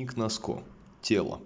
Ник Носко. Тело.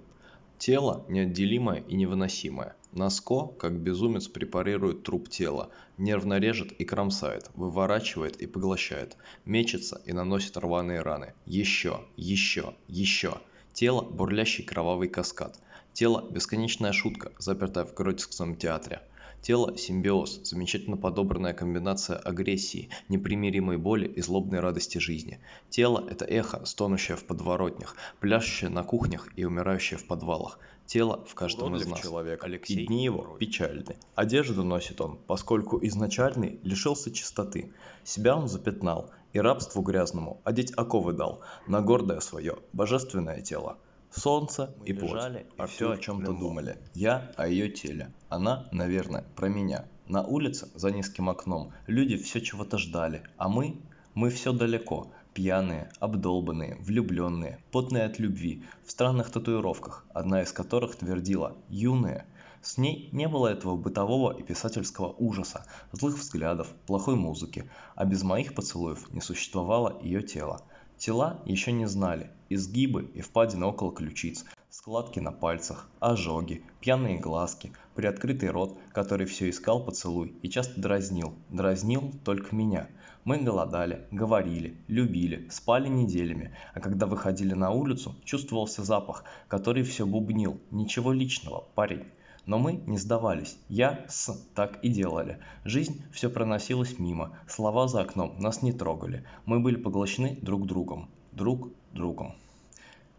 Тело неотделимое и невыносимое. Носко, как безумец, препарирует труп тела, нервно режет и кромсает, выворачивает и поглощает, мечется и наносит рваные раны. Еще, еще, еще. Тело – бурлящий кровавый каскад. Тело – бесконечная шутка, запертая в Гротискском театре. Тело – симбиоз, замечательно подобранная комбинация агрессии, непримиримой боли и злобной радости жизни. Тело – это эхо, стонущее в подворотнях, пляшущее на кухнях и умирающее в подвалах. Тело в каждом из нас. человек, И дни его печальны. Одежду носит он, поскольку изначальный лишился чистоты. Себя он запятнал, и рабству грязному одеть оковы дал на гордое свое, божественное тело. Солнце и плоть. лежали, и Артур всё о чем-то думали. Я о ее теле. Она, наверное, про меня. На улице, за низким окном, люди все чего-то ждали, а мы, мы все далеко, пьяные, обдолбанные, влюбленные, потные от любви, в странных татуировках, одна из которых твердила «юные». С ней не было этого бытового и писательского ужаса, злых взглядов, плохой музыки, а без моих поцелуев не существовало ее тело. Тела еще не знали, изгибы и впадины около ключиц, складки на пальцах, ожоги, пьяные глазки, приоткрытый рот, который все искал поцелуй и часто дразнил, дразнил только меня. Мы голодали, говорили, любили, спали неделями, а когда выходили на улицу, чувствовался запах, который все бубнил, ничего личного, парень. Но мы не сдавались. Я с так и делали. Жизнь все проносилась мимо. Слова за окном нас не трогали. Мы были поглощены друг другом. Друг другом.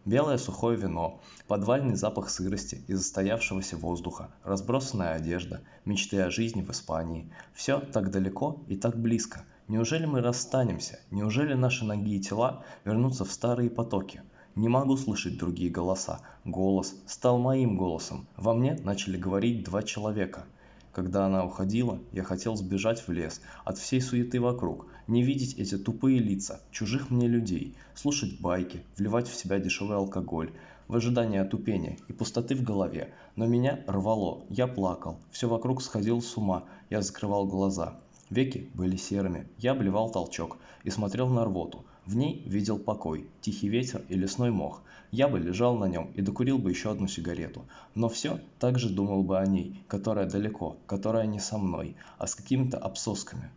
Белое сухое вино, подвальный запах сырости и застоявшегося воздуха, разбросанная одежда, мечты о жизни в Испании. Все так далеко и так близко. Неужели мы расстанемся? Неужели наши ноги и тела вернутся в старые потоки? Не могу слышать другие голоса. Голос стал моим голосом. Во мне начали говорить два человека. Когда она уходила, я хотел сбежать в лес от всей суеты вокруг, не видеть эти тупые лица, чужих мне людей, слушать байки, вливать в себя дешевый алкоголь, в ожидании отупения и пустоты в голове. Но меня рвало, я плакал, все вокруг сходило с ума, я закрывал глаза. Веки были серыми, я обливал толчок и смотрел на рвоту. В ней видел покой, тихий ветер и лесной мох. Я бы лежал на нем и докурил бы еще одну сигарету. Но все так же думал бы о ней, которая далеко, которая не со мной, а с какими-то обсосками.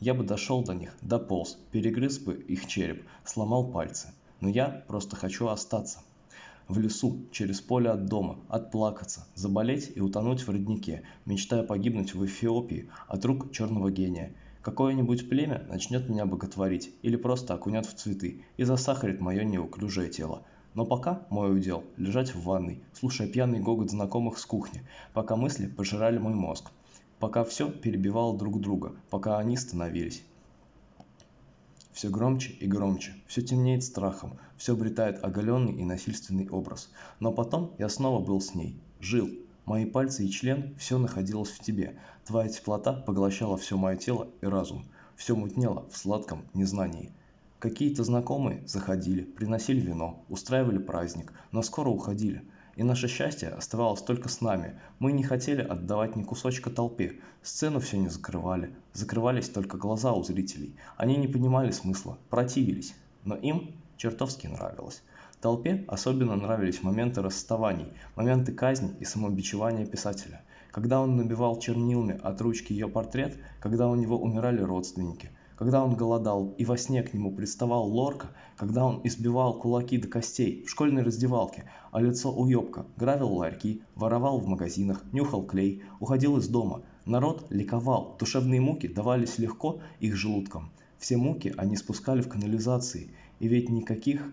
Я бы дошел до них, дополз, перегрыз бы их череп, сломал пальцы. Но я просто хочу остаться. В лесу, через поле от дома, отплакаться, заболеть и утонуть в роднике, мечтая погибнуть в Эфиопии от рук черного гения. Какое-нибудь племя начнет меня боготворить или просто окунет в цветы и засахарит мое неуклюжее тело. Но пока мой удел – лежать в ванной, слушая пьяный гогот знакомых с кухни, пока мысли пожирали мой мозг, пока все перебивало друг друга, пока они становились все громче и громче, все темнеет страхом, все обретает оголенный и насильственный образ. Но потом я снова был с ней, жил. Мои пальцы и член, все находилось в тебе. Твоя теплота поглощала все мое тело и разум. Все мутнело в сладком незнании. Какие-то знакомые заходили, приносили вино, устраивали праздник, но скоро уходили. И наше счастье оставалось только с нами. Мы не хотели отдавать ни кусочка толпе. Сцену все не закрывали. Закрывались только глаза у зрителей. Они не понимали смысла, противились. Но им чертовски нравилось. Толпе особенно нравились моменты расставаний, моменты казни и самобичевания писателя. Когда он набивал чернилами от ручки ее портрет, когда у него умирали родственники, когда он голодал и во сне к нему приставал Лорка, когда он избивал кулаки до костей в школьной раздевалке, а лицо уёбка, грабил ларьки, воровал в магазинах, нюхал клей, уходил из дома. Народ ликовал, душевные муки давались легко их желудкам. Все муки они спускали в канализации, и ведь никаких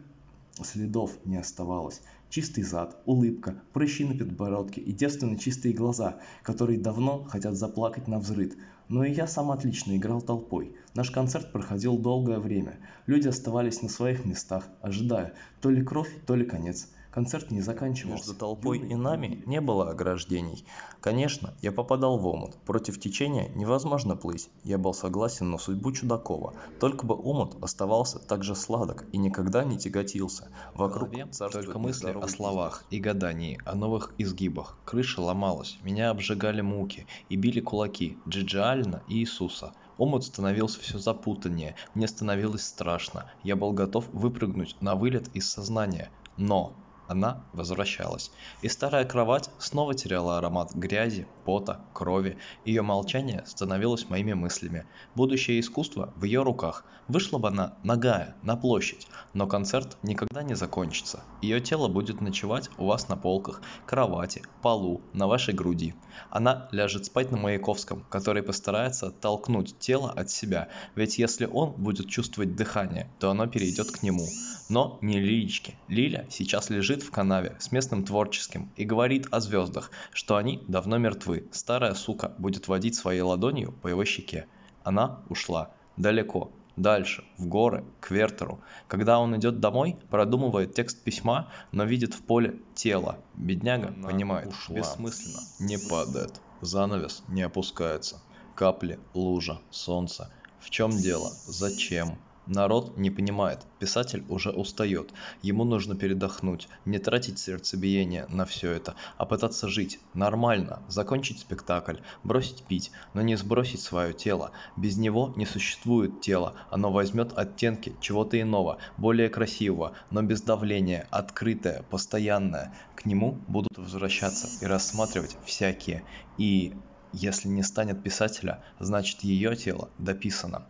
следов не оставалось. Чистый зад, улыбка, прыщи на подбородке и девственно чистые глаза, которые давно хотят заплакать на взрыд. Но и я сам отлично играл толпой. Наш концерт проходил долгое время. Люди оставались на своих местах, ожидая то ли кровь, то ли конец. Концерт не заканчивался. Между толпой и нами не было ограждений. Конечно, я попадал в омут. Против течения невозможно плыть. Я был согласен на судьбу Чудакова. Только бы омут оставался так же сладок и никогда не тяготился. Вокруг только мысли о словах и гадании, о новых изгибах. Крыша ломалась, меня обжигали муки и били кулаки Джиджиальна и Иисуса. Омут становился все запутаннее, мне становилось страшно. Я был готов выпрыгнуть на вылет из сознания. Но Она возвращалась. И старая кровать снова теряла аромат грязи, пота, крови. Ее молчание становилось моими мыслями. Будущее искусство в ее руках. Вышла бы она нагая, на площадь. Но концерт никогда не закончится. Ее тело будет ночевать у вас на полках, кровати, полу, на вашей груди. Она ляжет спать на Маяковском, который постарается оттолкнуть тело от себя. Ведь если он будет чувствовать дыхание, то оно перейдет к нему. Но не Лилечке. Лиля сейчас лежит в канаве с местным творческим и говорит о звездах, что они давно мертвы. Старая сука будет водить своей ладонью по его щеке. Она ушла. Далеко. Дальше, в горы, к Вертеру. Когда он идет домой, продумывает текст письма, но видит в поле тело. Бедняга Она понимает, ушла. бессмысленно, не падает. Занавес не опускается. Капли, лужа, солнце. В чем дело? Зачем? Народ не понимает, писатель уже устает, ему нужно передохнуть, не тратить сердцебиение на все это, а пытаться жить нормально, закончить спектакль, бросить пить, но не сбросить свое тело. Без него не существует тела, оно возьмет оттенки чего-то иного, более красивого, но без давления, открытое, постоянное. К нему будут возвращаться и рассматривать всякие. И если не станет писателя, значит ее тело дописано.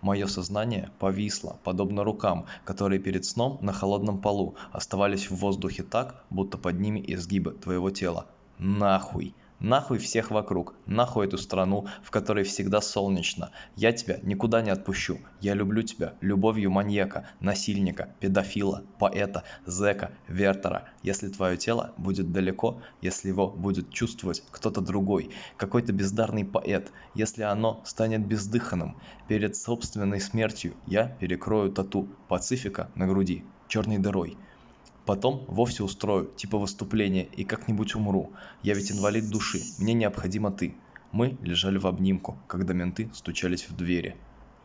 Мое сознание повисло, подобно рукам, которые перед сном на холодном полу оставались в воздухе так, будто под ними изгибы твоего тела. Нахуй! Нахуй всех вокруг, нахуй эту страну, в которой всегда солнечно. Я тебя никуда не отпущу. Я люблю тебя любовью маньяка, насильника, педофила, поэта, зэка, вертера. Если твое тело будет далеко, если его будет чувствовать кто-то другой, какой-то бездарный поэт, если оно станет бездыханным, перед собственной смертью я перекрою тату Пацифика на груди черной дырой. Потом вовсе устрою, типа выступление, и как-нибудь умру. Я ведь инвалид души, мне необходима ты. Мы лежали в обнимку, когда менты стучались в двери.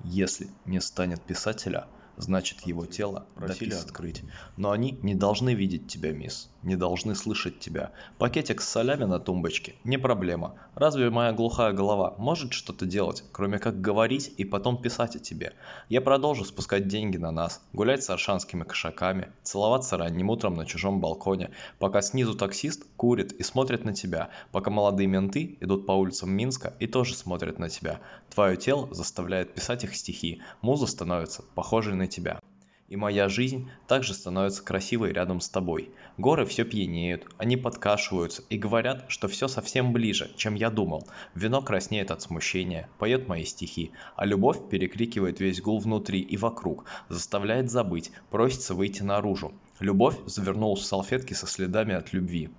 Если не станет писателя, значит его тело просили открыть. Но они не должны видеть тебя, мисс, не должны слышать тебя. Пакетик с солями на тумбочке – не проблема. Разве моя глухая голова может что-то делать, кроме как говорить и потом писать о тебе? Я продолжу спускать деньги на нас, гулять с аршанскими кошаками, целоваться ранним утром на чужом балконе, пока снизу таксист курит и смотрит на тебя, пока молодые менты идут по улицам Минска и тоже смотрят на тебя. Твое тело заставляет писать их стихи, муза становится похожей на тебя. И моя жизнь также становится красивой рядом с тобой. Горы все пьянеют, они подкашиваются и говорят, что все совсем ближе, чем я думал. Вино краснеет от смущения, поет мои стихи, а любовь перекрикивает весь гул внутри и вокруг, заставляет забыть, просится выйти наружу. Любовь завернулась в салфетки со следами от любви.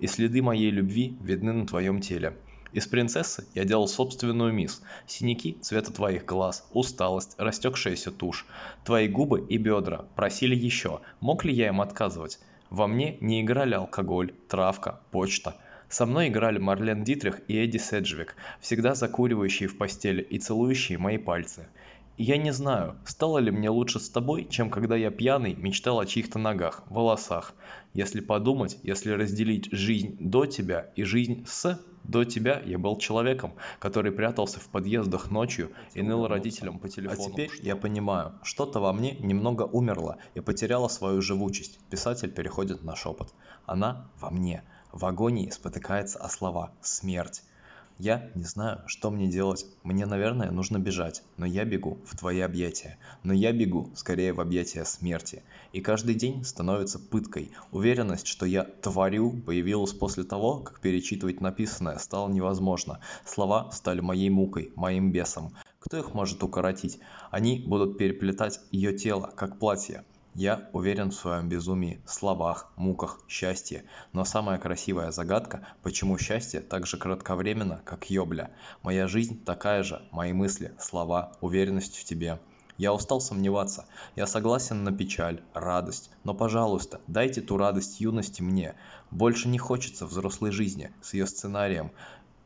И следы моей любви видны на твоем теле. Из принцессы я делал собственную мисс. Синяки цвета твоих глаз, усталость, растекшаяся тушь. Твои губы и бедра просили еще. Мог ли я им отказывать? Во мне не играли алкоголь, травка, почта. Со мной играли Марлен Дитрих и Эдди Седжвик, всегда закуривающие в постели и целующие мои пальцы. Я не знаю, стало ли мне лучше с тобой, чем когда я пьяный мечтал о чьих-то ногах, волосах. Если подумать, если разделить жизнь до тебя и жизнь с до тебя я был человеком, который прятался в подъездах ночью и ныл родителям по телефону. А теперь я понимаю, что-то во мне немного умерло и потеряло свою живучесть. Писатель переходит на шепот. Она во мне. В агонии спотыкается о слова «смерть». Я не знаю, что мне делать. Мне, наверное, нужно бежать, но я бегу в твои объятия. Но я бегу скорее в объятия смерти. И каждый день становится пыткой. Уверенность, что я творю, появилась после того, как перечитывать написанное стало невозможно. Слова стали моей мукой, моим бесом. Кто их может укоротить? Они будут переплетать ее тело, как платье. Я уверен в своем безумии, словах, муках, счастье. Но самая красивая загадка, почему счастье так же кратковременно, как ёбля. Моя жизнь такая же, мои мысли, слова, уверенность в тебе. Я устал сомневаться. Я согласен на печаль, радость. Но, пожалуйста, дайте ту радость юности мне. Больше не хочется взрослой жизни с ее сценарием,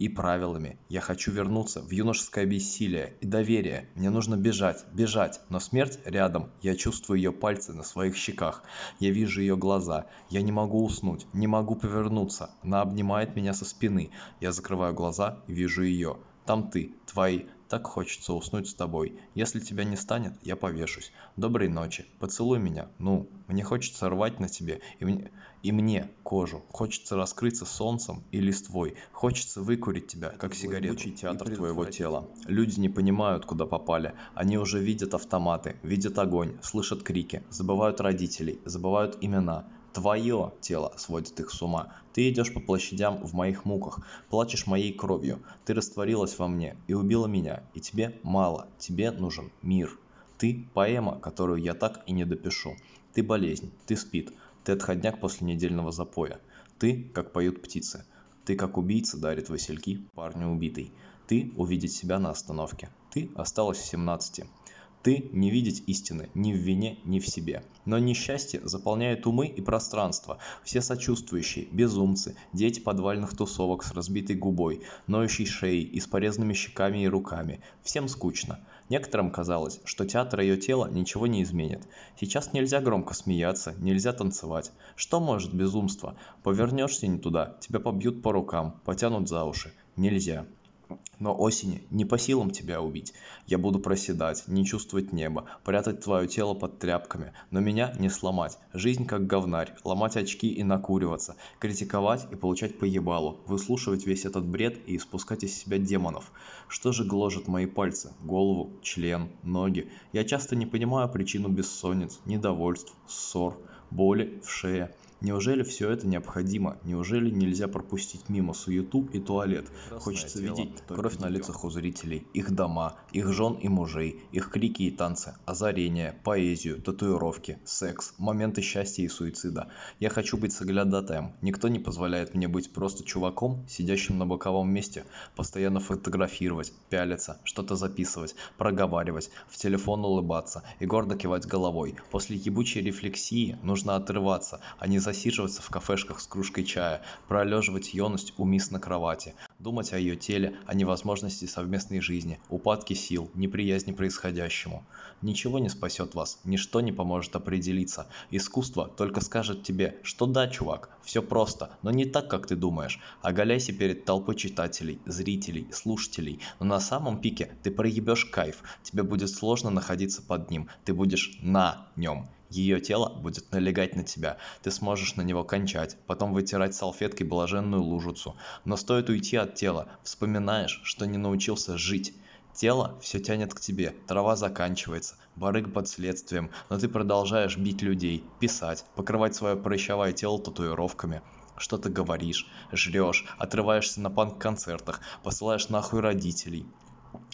и правилами. Я хочу вернуться в юношеское бессилие и доверие. Мне нужно бежать, бежать, но смерть рядом. Я чувствую ее пальцы на своих щеках. Я вижу ее глаза. Я не могу уснуть, не могу повернуться. Она обнимает меня со спины. Я закрываю глаза и вижу ее. Там ты, твои Так хочется уснуть с тобой. Если тебя не станет, я повешусь. Доброй ночи. Поцелуй меня. Ну, мне хочется рвать на тебе и мне, и мне кожу. Хочется раскрыться солнцем и листвой. Хочется выкурить тебя, как сигарету. театр твоего тела. Люди не понимают, куда попали. Они уже видят автоматы, видят огонь, слышат крики, забывают родителей, забывают имена. Твое тело сводит их с ума. Ты идешь по площадям в моих муках, плачешь моей кровью. Ты растворилась во мне и убила меня, и тебе мало, тебе нужен мир. Ты поэма, которую я так и не допишу. Ты болезнь, ты спит, ты отходняк после недельного запоя. Ты, как поют птицы. Ты, как убийца, дарит васильки парню убитый. Ты увидеть себя на остановке. Ты осталась в 17. Ты не видеть истины ни в вине, ни в себе. Но несчастье заполняет умы и пространство. Все сочувствующие, безумцы, дети подвальных тусовок с разбитой губой, ноющей шеей и с порезанными щеками и руками. Всем скучно. Некоторым казалось, что театр ее тела ничего не изменит. Сейчас нельзя громко смеяться, нельзя танцевать. Что может безумство? Повернешься не туда, тебя побьют по рукам, потянут за уши. Нельзя. Но осени не по силам тебя убить. Я буду проседать, не чувствовать небо, прятать твое тело под тряпками, но меня не сломать. Жизнь как говнарь, ломать очки и накуриваться, критиковать и получать по ебалу, выслушивать весь этот бред и испускать из себя демонов. Что же гложет мои пальцы, голову, член, ноги? Я часто не понимаю причину бессонниц, недовольств, ссор, боли в шее. Неужели все это необходимо? Неужели нельзя пропустить мимо суету и туалет? Красное Хочется тело, видеть кровь на лицах у зрителей, их дома, их жен и мужей, их крики и танцы, озарения, поэзию, татуировки, секс, моменты счастья и суицида. Я хочу быть соглядатаем. Никто не позволяет мне быть просто чуваком, сидящим на боковом месте, постоянно фотографировать, пялиться, что-то записывать, проговаривать, в телефон улыбаться и гордо кивать головой. После ебучей рефлексии нужно отрываться, а не засиживаться в кафешках с кружкой чая, пролеживать юность у мисс на кровати, думать о ее теле, о невозможности совместной жизни, упадке сил, неприязни происходящему. Ничего не спасет вас, ничто не поможет определиться. Искусство только скажет тебе, что да, чувак, все просто, но не так, как ты думаешь. Оголяйся перед толпой читателей, зрителей, слушателей, но на самом пике ты проебешь кайф, тебе будет сложно находиться под ним, ты будешь на нем. Ее тело будет налегать на тебя, ты сможешь на него кончать, потом вытирать салфеткой блаженную лужицу. Но стоит уйти от тела, вспоминаешь, что не научился жить. Тело все тянет к тебе, трава заканчивается, барыг под следствием, но ты продолжаешь бить людей, писать, покрывать свое прыщавое тело татуировками. Что ты говоришь, жрешь, отрываешься на панк-концертах, посылаешь нахуй родителей.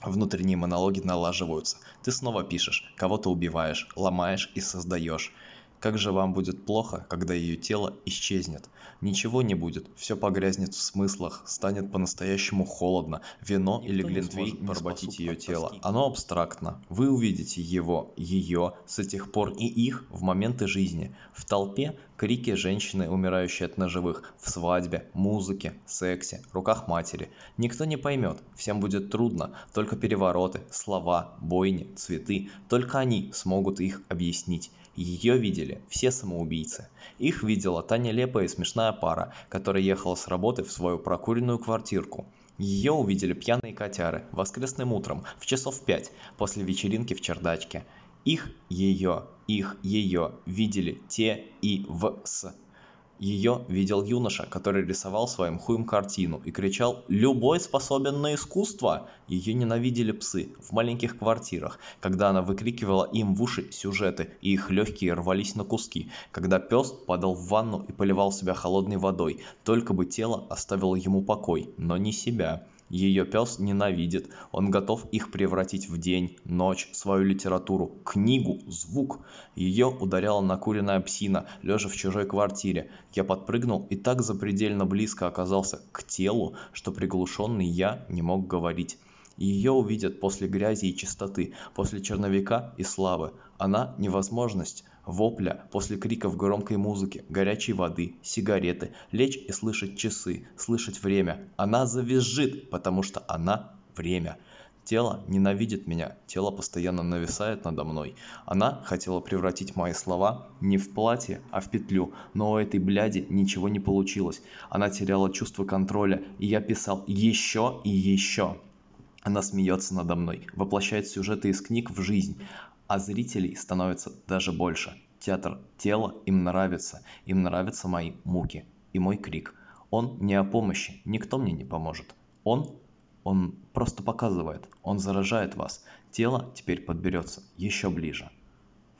Внутренние монологи налаживаются. Ты снова пишешь, кого-то убиваешь, ломаешь и создаешь. Как же вам будет плохо, когда ее тело исчезнет? Ничего не будет, все погрязнет в смыслах, станет по-настоящему холодно. Вино Никто или глинтвейн поработить ее тело. Оно абстрактно. Вы увидите его, ее, с этих пор и их в моменты жизни. В толпе крики женщины, умирающей от ножевых, в свадьбе, музыке, сексе, руках матери. Никто не поймет, всем будет трудно, только перевороты, слова, бойни, цветы, только они смогут их объяснить. Ее видели все самоубийцы. Их видела та нелепая и смешная пара, которая ехала с работы в свою прокуренную квартирку. Ее увидели пьяные котяры воскресным утром в часов пять после вечеринки в чердачке. Их, ее, их, ее видели те и в с ее видел юноша, который рисовал своим хуем картину и кричал «Любой способен на искусство!». Ее ненавидели псы в маленьких квартирах, когда она выкрикивала им в уши сюжеты, и их легкие рвались на куски, когда пес падал в ванну и поливал себя холодной водой, только бы тело оставило ему покой, но не себя. Ее пес ненавидит, он готов их превратить в день, ночь, свою литературу, книгу, звук. Ее ударяла накуренная псина, лежа в чужой квартире. Я подпрыгнул и так запредельно близко оказался к телу, что приглушенный я не мог говорить. Ее увидят после грязи и чистоты, после черновика и славы. Она – невозможность вопля после криков громкой музыки, горячей воды, сигареты, лечь и слышать часы, слышать время. Она завизжит, потому что она время. Тело ненавидит меня, тело постоянно нависает надо мной. Она хотела превратить мои слова не в платье, а в петлю, но у этой бляди ничего не получилось. Она теряла чувство контроля, и я писал еще и еще. Она смеется надо мной, воплощает сюжеты из книг в жизнь, а зрителей становится даже больше. Театр тела им нравится, им нравятся мои муки и мой крик. Он не о помощи, никто мне не поможет. Он, он просто показывает, он заражает вас. Тело теперь подберется еще ближе.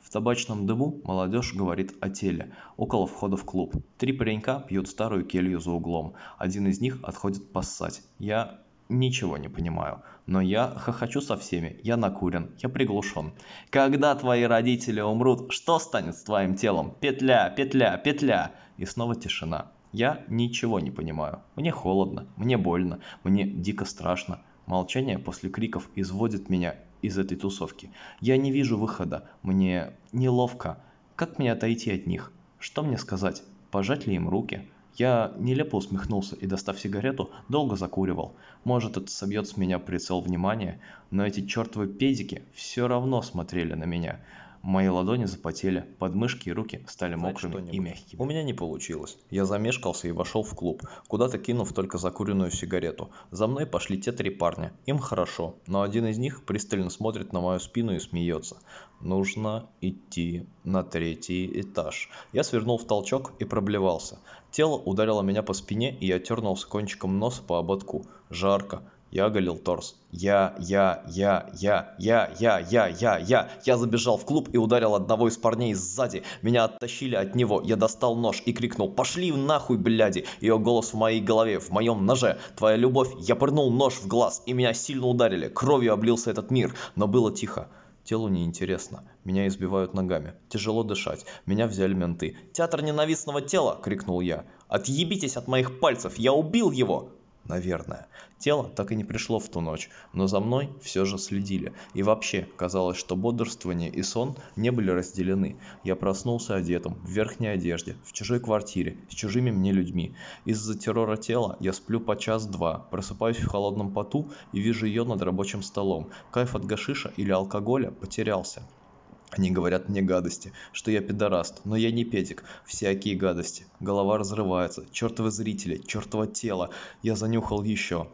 В табачном дыму молодежь говорит о теле. Около входа в клуб. Три паренька пьют старую келью за углом. Один из них отходит поссать. Я ничего не понимаю. Но я хохочу со всеми, я накурен, я приглушен. Когда твои родители умрут, что станет с твоим телом? Петля, петля, петля. И снова тишина. Я ничего не понимаю. Мне холодно, мне больно, мне дико страшно. Молчание после криков изводит меня из этой тусовки. Я не вижу выхода, мне неловко. Как мне отойти от них? Что мне сказать? Пожать ли им руки? Я нелепо усмехнулся и, достав сигарету, долго закуривал. Может, это собьет с меня прицел внимания, но эти чертовы педики все равно смотрели на меня. Мои ладони запотели, подмышки и руки стали мокрыми и мягкими. У меня не получилось. Я замешкался и вошел в клуб, куда-то кинув только закуренную сигарету. За мной пошли те три парня. Им хорошо, но один из них пристально смотрит на мою спину и смеется. Нужно идти на третий этаж. Я свернул в толчок и проблевался. Тело ударило меня по спине, и я тернулся кончиком носа по ободку. Жарко. Я оголил торс. Я, я, я, я, я, я, я, я, я. Я забежал в клуб и ударил одного из парней сзади. Меня оттащили от него. Я достал нож и крикнул «Пошли нахуй, бляди!» Ее голос в моей голове, в моем ноже. Твоя любовь. Я пырнул нож в глаз, и меня сильно ударили. Кровью облился этот мир, но было тихо. Телу неинтересно. Меня избивают ногами. Тяжело дышать. Меня взяли менты. «Театр ненавистного тела!» – крикнул я. «Отъебитесь от моих пальцев! Я убил его!» Наверное. Тело так и не пришло в ту ночь, но за мной все же следили. И вообще, казалось, что бодрствование и сон не были разделены. Я проснулся одетым, в верхней одежде, в чужой квартире, с чужими мне людьми. Из-за террора тела я сплю по час-два, просыпаюсь в холодном поту и вижу ее над рабочим столом. Кайф от гашиша или алкоголя потерялся. Они говорят мне гадости, что я пидораст, но я не педик, всякие гадости. Голова разрывается, чертовы зрители, чертово тело. Я занюхал еще.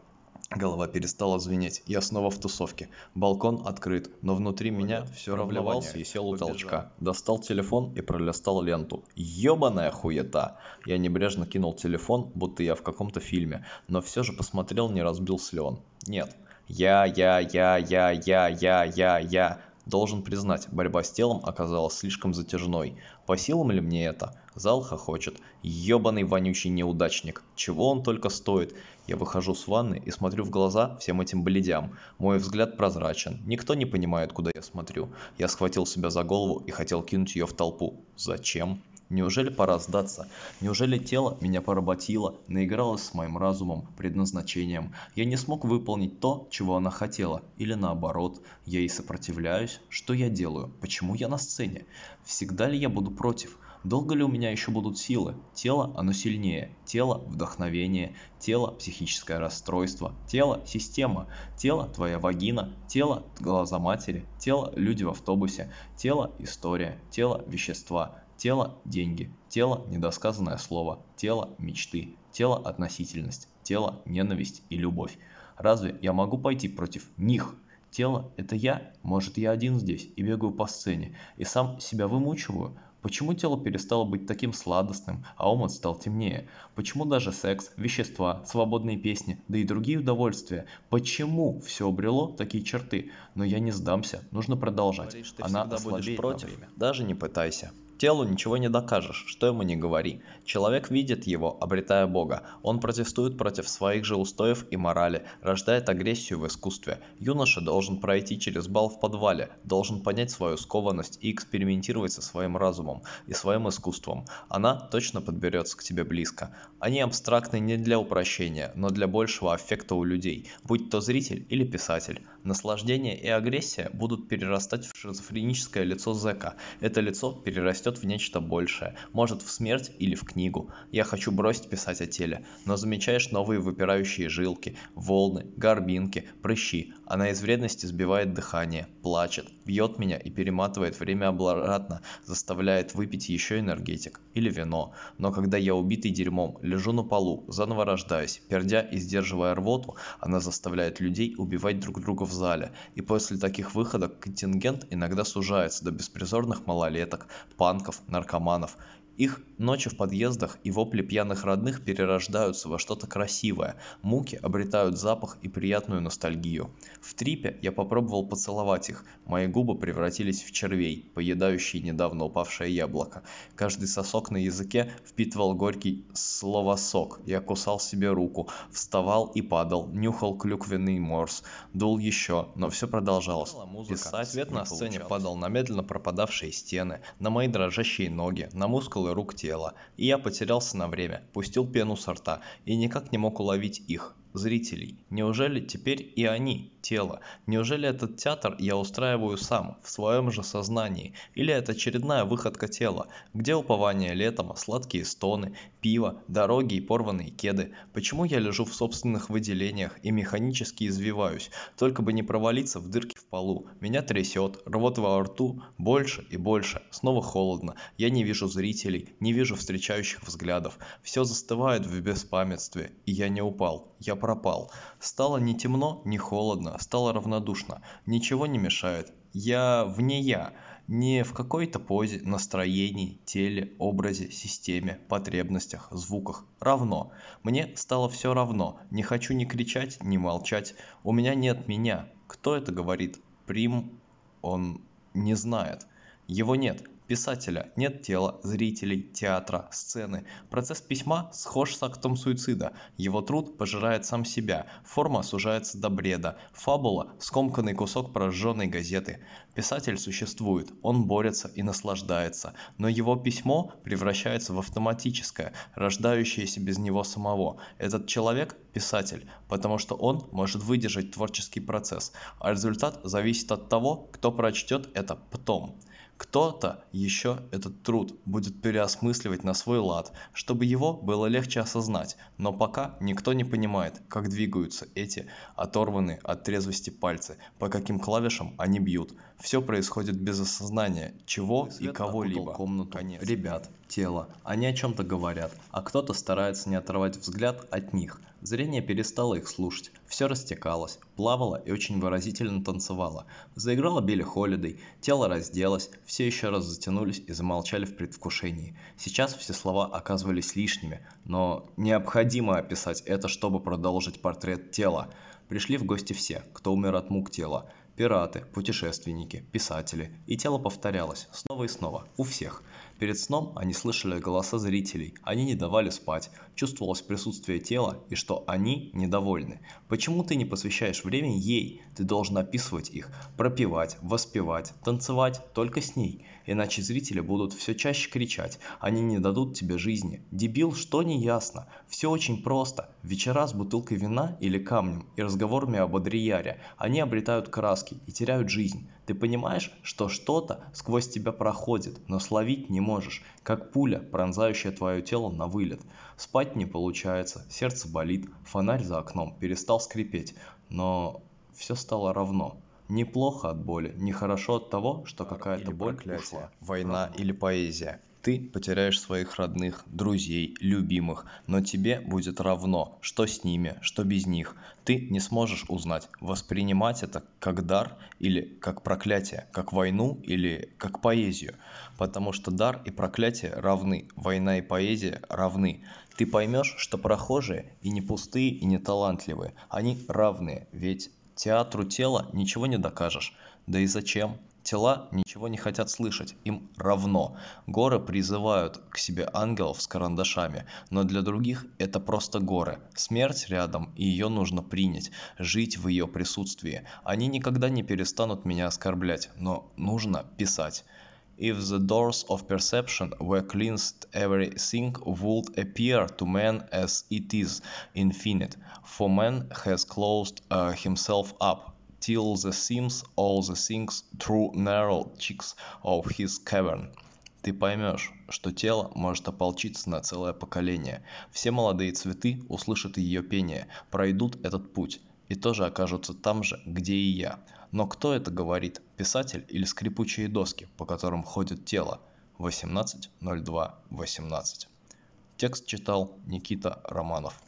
Голова перестала звенеть, я снова в тусовке. Балкон открыт, но внутри меня все равновался и сел у толчка. Достал телефон и пролистал ленту. Ёбаная хуета! Я небрежно кинул телефон, будто я в каком-то фильме, но все же посмотрел, не разбился ли он. Нет. Я, я, я, я, я, я, я, я. Должен признать, борьба с телом оказалась слишком затяжной. По силам ли мне это? Зал хохочет. Ёбаный вонючий неудачник. Чего он только стоит? Я выхожу с ванны и смотрю в глаза всем этим бледям. Мой взгляд прозрачен. Никто не понимает, куда я смотрю. Я схватил себя за голову и хотел кинуть ее в толпу. Зачем? Неужели пора сдаться? Неужели тело меня поработило, наигралось с моим разумом, предназначением? Я не смог выполнить то, чего она хотела. Или наоборот, я ей сопротивляюсь? Что я делаю? Почему я на сцене? Всегда ли я буду против? Долго ли у меня еще будут силы? Тело, оно сильнее. Тело – вдохновение. Тело – психическое расстройство. Тело – система. Тело – твоя вагина. Тело – глаза матери. Тело – люди в автобусе. Тело – история. Тело – вещества. Тело – деньги, тело – недосказанное слово, тело – мечты, тело – относительность, тело – ненависть и любовь. Разве я могу пойти против них? Тело – это я, может я один здесь и бегаю по сцене, и сам себя вымучиваю. Почему тело перестало быть таким сладостным, а ум стал темнее? Почему даже секс, вещества, свободные песни, да и другие удовольствия? Почему все обрело такие черты? Но я не сдамся, нужно продолжать. Говоришь, Она ослабеет против, даже не пытайся. Телу ничего не докажешь, что ему не говори. Человек видит его, обретая Бога. Он протестует против своих же устоев и морали, рождает агрессию в искусстве. Юноша должен пройти через бал в подвале, должен понять свою скованность и экспериментировать со своим разумом и своим искусством. Она точно подберется к тебе близко. Они абстрактны не для упрощения, но для большего аффекта у людей, будь то зритель или писатель. Наслаждение и агрессия будут перерастать в шизофреническое лицо зэка. Это лицо перерастет перерастет в нечто большее, может в смерть или в книгу. Я хочу бросить писать о теле, но замечаешь новые выпирающие жилки, волны, горбинки, прыщи. Она из вредности сбивает дыхание, плачет, бьет меня и перематывает время обратно, заставляет выпить еще энергетик или вино. Но когда я убитый дерьмом, лежу на полу, заново рождаюсь, пердя и сдерживая рвоту, она заставляет людей убивать друг друга в зале. И после таких выходок контингент иногда сужается до беспризорных малолеток, панков, наркоманов. Их ночи в подъездах и вопли пьяных родных перерождаются во что-то красивое, муки обретают запах и приятную ностальгию. В трипе я попробовал поцеловать их, мои губы превратились в червей, поедающие недавно упавшее яблоко. Каждый сосок на языке впитывал горький словосок, я кусал себе руку, вставал и падал, нюхал клюквенный морс, дул еще, но все продолжалось. Писать, свет на сцене падал на медленно пропадавшие стены, на мои дрожащие ноги, на мускулы мускулы рук тела, и я потерялся на время, пустил пену со рта и никак не мог уловить их, зрителей. Неужели теперь и они – тело? Неужели этот театр я устраиваю сам, в своем же сознании? Или это очередная выходка тела? Где упование летом, сладкие стоны, пиво, дороги и порванные кеды? Почему я лежу в собственных выделениях и механически извиваюсь, только бы не провалиться в дырки в полу? Меня трясет, рвот во рту, больше и больше, снова холодно. Я не вижу зрителей, не вижу встречающих взглядов. Все застывает в беспамятстве, и я не упал. Я пропал. Стало не темно, не холодно, стало равнодушно. Ничего не мешает. Я вне я. Не в какой-то позе, настроении, теле, образе, системе, потребностях, звуках. Равно. Мне стало все равно. Не хочу ни кричать, ни молчать. У меня нет меня. Кто это говорит? Прим... Он не знает. Его нет писателя нет тела, зрителей, театра, сцены. Процесс письма схож с актом суицида. Его труд пожирает сам себя, форма сужается до бреда, фабула – скомканный кусок прожженной газеты. Писатель существует, он борется и наслаждается, но его письмо превращается в автоматическое, рождающееся без него самого. Этот человек – писатель, потому что он может выдержать творческий процесс, а результат зависит от того, кто прочтет это потом. Кто-то еще этот труд будет переосмысливать на свой лад, чтобы его было легче осознать, но пока никто не понимает, как двигаются эти оторванные от трезвости пальцы, по каким клавишам они бьют. Все происходит без осознания чего и кого-либо. комнату, Конец. ребят, тело. Они о чем-то говорят, а кто-то старается не оторвать взгляд от них – Зрение перестало их слушать, все растекалось, плавало и очень выразительно танцевало. Заиграла Билли Холидей, тело разделось, все еще раз затянулись и замолчали в предвкушении. Сейчас все слова оказывались лишними, но необходимо описать это, чтобы продолжить портрет тела. Пришли в гости все, кто умер от мук тела. Пираты, путешественники, писатели. И тело повторялось, снова и снова, у всех – Перед сном они слышали голоса зрителей, они не давали спать, чувствовалось присутствие тела и что они недовольны. Почему ты не посвящаешь время ей? Ты должен описывать их, пропевать, воспевать, танцевать только с ней. Иначе зрители будут все чаще кричать, они не дадут тебе жизни. Дебил, что не ясно? Все очень просто. Вечера с бутылкой вина или камнем и разговорами об Адрияре, они обретают краски и теряют жизнь. Ты понимаешь, что что-то сквозь тебя проходит, но словить не можешь, как пуля, пронзающая твое тело на вылет. Спать не получается, сердце болит, фонарь за окном перестал скрипеть, но все стало равно. Неплохо от боли, нехорошо от того, что какая-то боль ушла. Война или поэзия. Ты потеряешь своих родных, друзей, любимых, но тебе будет равно, что с ними, что без них. Ты не сможешь узнать, воспринимать это как дар или как проклятие, как войну или как поэзию. Потому что дар и проклятие равны, война и поэзия равны. Ты поймешь, что прохожие и не пустые, и не талантливые, они равные, ведь театру тела ничего не докажешь. Да и зачем? Тела ничего не хотят слышать, им равно. Горы призывают к себе ангелов с карандашами, но для других это просто горы. Смерть рядом, и ее нужно принять, жить в ее присутствии. Они никогда не перестанут меня оскорблять, но нужно писать. If the doors of perception were cleansed everything would appear to man as it is, infinite, for man has closed uh, himself up till the seams all the things through narrow cheeks of his cavern. ты поймешь что тело может ополчиться на целое поколение. Все молодые цветы услышат ее пение пройдут этот путь и тоже окажутся там же где и я. Но кто это говорит писатель или скрипучие доски по которым ходит тело? 18.02.18 текст читал никита романов